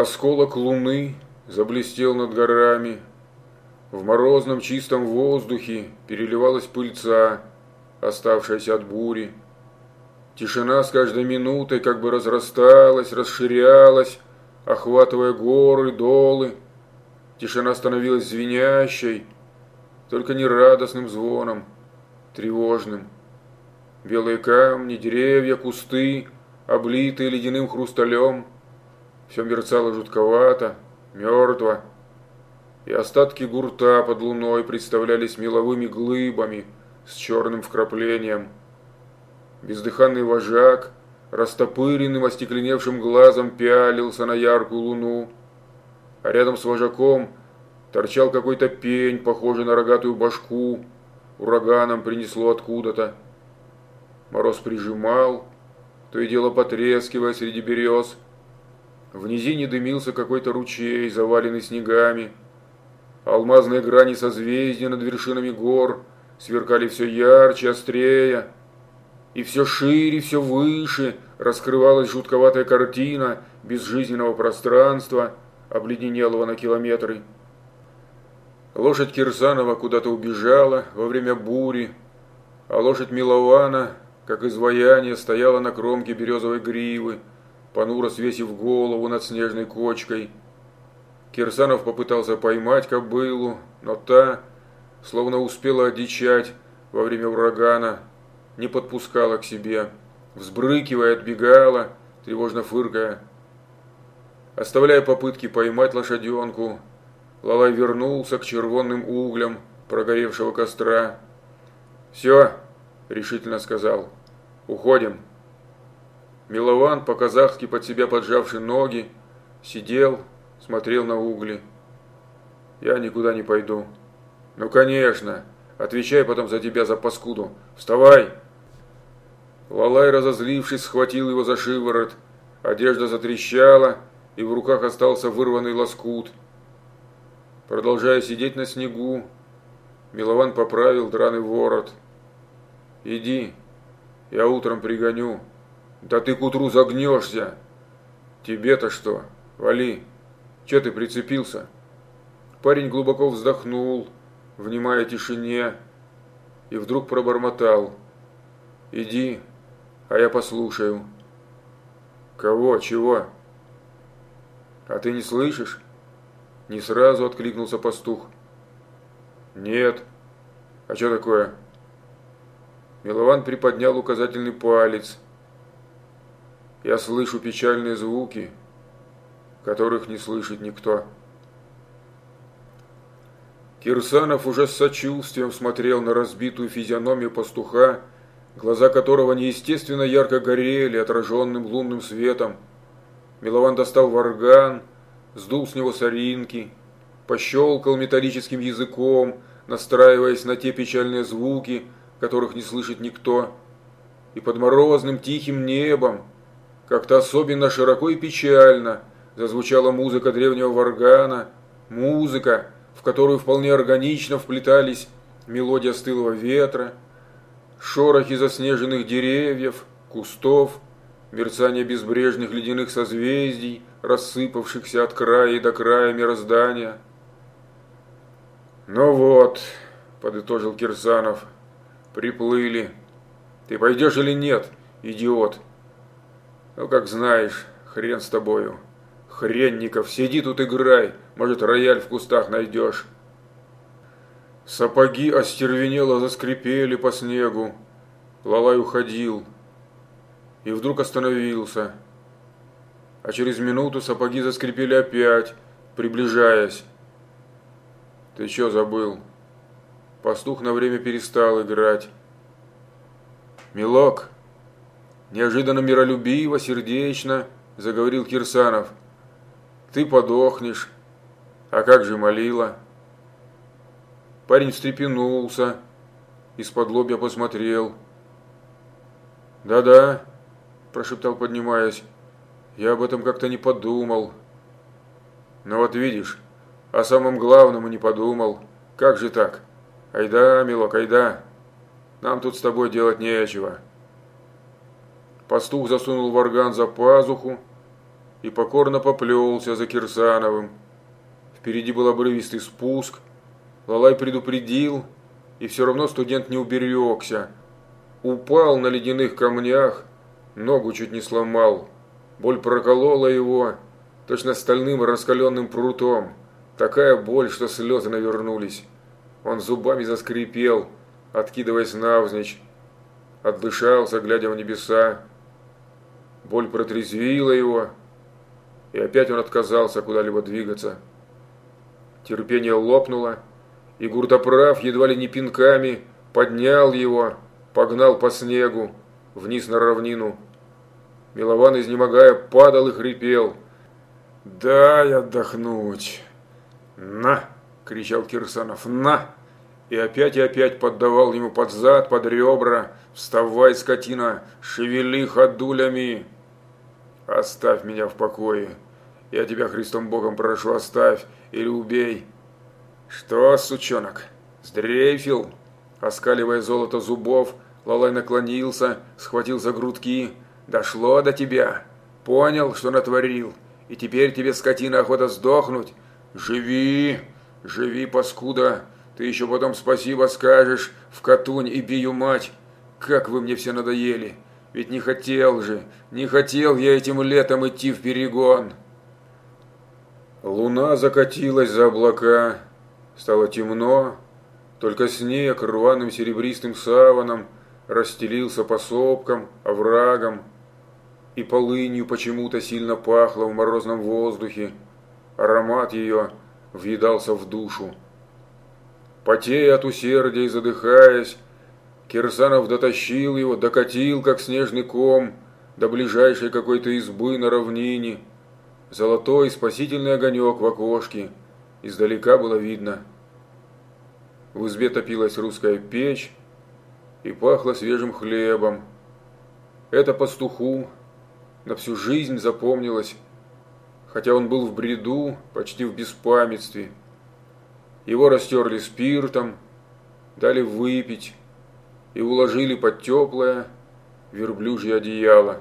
Осколок луны заблестел над горами. В морозном чистом воздухе переливалась пыльца, оставшаяся от бури. Тишина с каждой минутой как бы разрасталась, расширялась, охватывая горы, долы. Тишина становилась звенящей, только не радостным звоном, тревожным. Белые камни, деревья, кусты, облитые ледяным хрусталем – все мерцало жутковато, мертво, и остатки гурта под луной представлялись меловыми глыбами с черным вкраплением. Бездыханный вожак, растопыренным остекленевшим глазом пялился на яркую луну, а рядом с вожаком торчал какой-то пень, похожий на рогатую башку, ураганом принесло откуда-то. Мороз прижимал, то и дело потрескивая среди берез, в низине дымился какой-то ручей, заваленный снегами. Алмазные грани созвездия над вершинами гор сверкали все ярче, острее. И все шире, все выше раскрывалась жутковатая картина безжизненного пространства, обледенелого на километры. Лошадь Кирсанова куда-то убежала во время бури, а лошадь Милована, как изваяние, стояла на кромке березовой гривы, понуро свесив голову над снежной кочкой. Кирсанов попытался поймать кобылу, но та, словно успела одичать во время урагана, не подпускала к себе, взбрыкивая, отбегала, тревожно фыркая. Оставляя попытки поймать лошаденку, Лалай вернулся к червонным углям прогоревшего костра. «Все», — решительно сказал, — «уходим». Милован, по-казахски под себя поджавший ноги, сидел, смотрел на угли. Я никуда не пойду. Ну, конечно. Отвечай потом за тебя, за паскуду. Вставай! Лалай, разозлившись, схватил его за шиворот. Одежда затрещала, и в руках остался вырванный лоскут. Продолжая сидеть на снегу, Милован поправил драный ворот. «Иди, я утром пригоню». Да ты к утру загнешься. Тебе-то что? Вали. Че ты прицепился? Парень глубоко вздохнул, внимая тишине, и вдруг пробормотал. Иди, а я послушаю. Кого? Чего? А ты не слышишь? Не сразу откликнулся пастух. Нет. А что такое? Милован приподнял указательный палец – я слышу печальные звуки, которых не слышит никто. Кирсанов уже с сочувствием смотрел на разбитую физиономию пастуха, глаза которого неестественно ярко горели отраженным лунным светом. Милован достал варган, сдул с него соринки, пощелкал металлическим языком, настраиваясь на те печальные звуки, которых не слышит никто. И под морозным тихим небом, как-то особенно широко и печально зазвучала музыка древнего варгана, музыка, в которую вполне органично вплетались мелодия стылого ветра, шорохи заснеженных деревьев, кустов, мерцание безбрежных ледяных созвездий, рассыпавшихся от края до края мироздания. «Ну вот», — подытожил Кирсанов, — «приплыли. Ты пойдешь или нет, идиот?» Ну, как знаешь, хрен с тобою. Хренников, сиди тут играй, может, рояль в кустах найдешь. Сапоги остервенело заскрипели по снегу. Лалай уходил. И вдруг остановился. А через минуту сапоги заскрипели опять, приближаясь. Ты что забыл? Пастух на время перестал играть. «Милок!» Неожиданно миролюбиво, сердечно заговорил Кирсанов. Ты подохнешь. А как же молила? Парень встрепенулся, из-под лобья посмотрел. «Да-да», – прошептал, поднимаясь, – «я об этом как-то не подумал». «Ну вот видишь, о самом главном и не подумал. Как же так? Айда, милок, айда. Нам тут с тобой делать нечего». Пастух засунул варган за пазуху, и покорно поплелся за Кирсановым. Впереди был обрывистый спуск. Лалай предупредил, и все равно студент не уберегся. Упал на ледяных камнях, ногу чуть не сломал. Боль проколола его, точно стальным раскаленным прутом. Такая боль, что слезы навернулись. Он зубами заскрипел, откидываясь навзничь. Отдышался, глядя в небеса. Боль протрезвила его, и опять он отказался куда-либо двигаться. Терпение лопнуло, и Гуртоправ едва ли не пинками поднял его, погнал по снегу, вниз на равнину. Милован, изнемогая, падал и хрипел. «Дай отдохнуть!» «На!» – кричал Кирсанов. «На!» И опять и опять поддавал ему под зад, под ребра. «Вставай, скотина! Шевели ходулями!» «Оставь меня в покое! Я тебя, Христом Богом, прошу, оставь или убей!» «Что, сучонок, сдрейфил?» Оскаливая золото зубов, Лалай наклонился, схватил за грудки. «Дошло до тебя! Понял, что натворил, и теперь тебе, скотина, охота сдохнуть! Живи! Живи, паскуда! Ты еще потом спасибо скажешь в Катунь и бию мать! Как вы мне все надоели! Ведь не хотел же, не хотел я этим летом идти в перегон!» Луна закатилась за облака, Стало темно, только снег рваным серебристым саваном расстелился по сопкам, оврагам, и полынью почему-то сильно пахло в морозном воздухе. Аромат ее въедался в душу. Потея от усердия и задыхаясь, Кирсанов дотащил его, докатил, как снежный ком, до ближайшей какой-то избы на равнине. Золотой спасительный огонек в окошке – Издалека было видно. В избе топилась русская печь и пахло свежим хлебом. Это пастуху на всю жизнь запомнилось, хотя он был в бреду, почти в беспамятстве. Его растерли спиртом, дали выпить и уложили под теплое верблюжье одеяло.